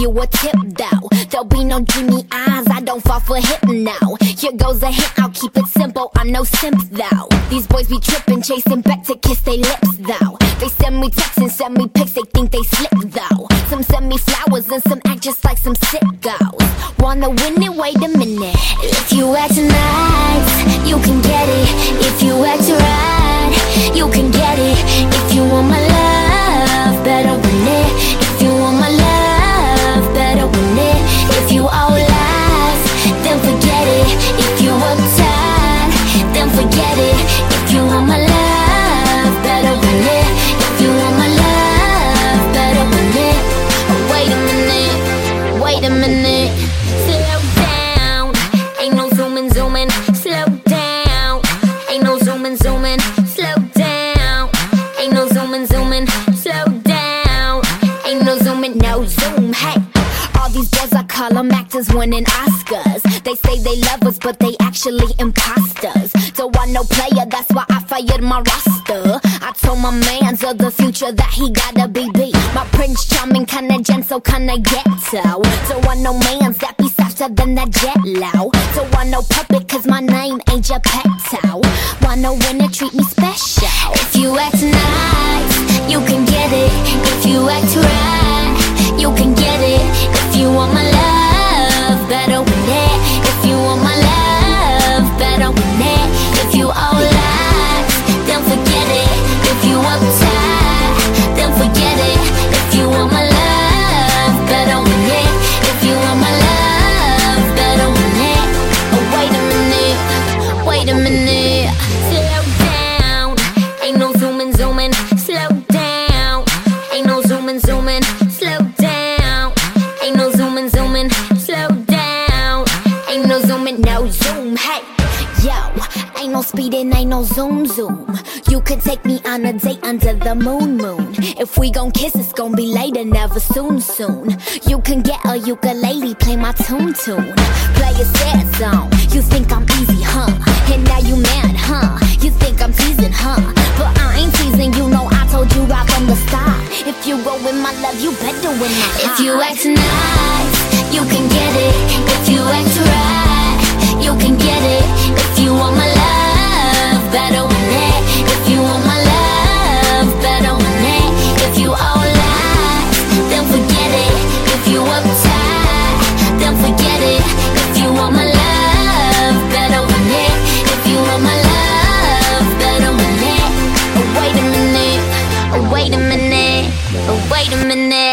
you a tip though. There'll be no dreamy eyes, I don't fall for hit now. Here goes a hint, I'll keep it simple, I'm no simp though. These boys be tripping, chasing back to kiss their lips though. They send me texts and send me pics, they think they slick though. Some send me flowers and some act just like some sickos. Wanna win it? Wait a minute. If you act nice, you can get it. If you act right, call them actors winning Oscars. They say they love us, but they actually imposters. Don't want no player, that's why I fired my roster. I told my mans of the future that he gotta be beat. My prince charming, kinda gentle, kinda ghetto. Don't want no mans that be softer than that Jell-O. Don't want no puppet, cause my name ain't Geppetto. Wanna win it, treat me special. If you act nice, zooming. Slow down, ain't no zooming, zooming. Slow down, ain't no zooming, no zoom. Hey, yo, ain't no speeding, ain't no zoom, zoom. You could take me on a date under the moon, moon. If we gon' kiss, it's gon' be later, never soon, soon. You can get a ukulele, play my tune, tune. Play a sad song. You think I'm easy, huh? And now you mad, huh? You think I'm teasing, huh? My love, you better win my heart. If you act nice, you can get it. If you act right, you can get it. If you wait a minute.